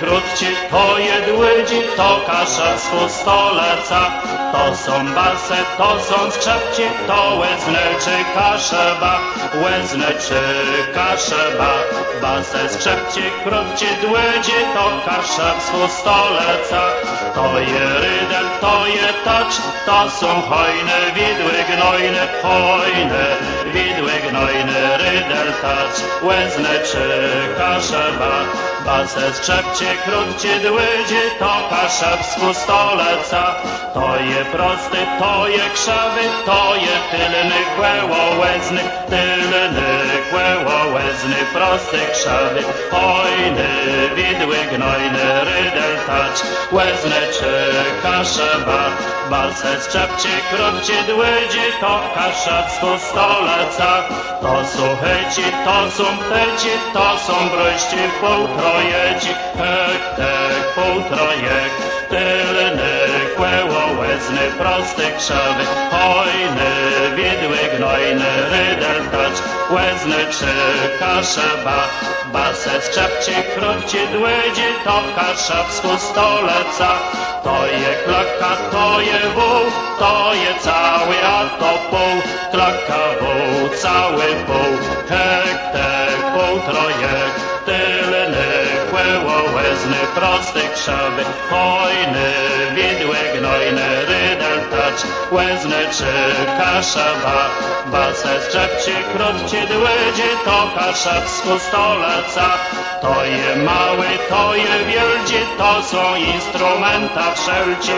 krupci, to jedłydzi, to kasza z stoleca. To są basy, to są skrzepci, to łezne czy kaszeba, łezne czy kaszeba. Basy, skrzepci, krupci, dłydzi, to kasza z stoleca. To je rydel, je tacz, to są hojne, widły gnojne, hojne, widły gnojne, rydel, tacz, łezne czy kaszeba. Basę skrzepcie, krótcie, dłydzie, to z stoleca. To je prosty, to je krzawy, to je tylny, kłeło łezny, tylny, kłeło łezny, prosty, krzawy, hojny, widły gnojny, rydel, tacz, łezne czy kaszeba. Basę skrzepcie, krótcie, dłydzie, to z stoleca. To sucheci, to pteci, to są brości, półtrojeci, hek, tek, półtrojek, tylny, kłeło łezny, prosty, krzawy, hojny, łezny czy kaszeba, basę skrzepcie, krótcie, dłydzie, to w stoleca, to je klaka, to je wół, to je cały, a to pół, klaka, wół, cały pół, hek, tek, półtrojek, tylny, kłeło łezny, prosty, krzawy, hojny, widły gnojny, rydel, tacz, łezny czy kaszaba, basę skrzepcie, krótcie, dłydzie, to kasza z stoleca, to je mały, to je wieldzie, to są instrumenta wszelci,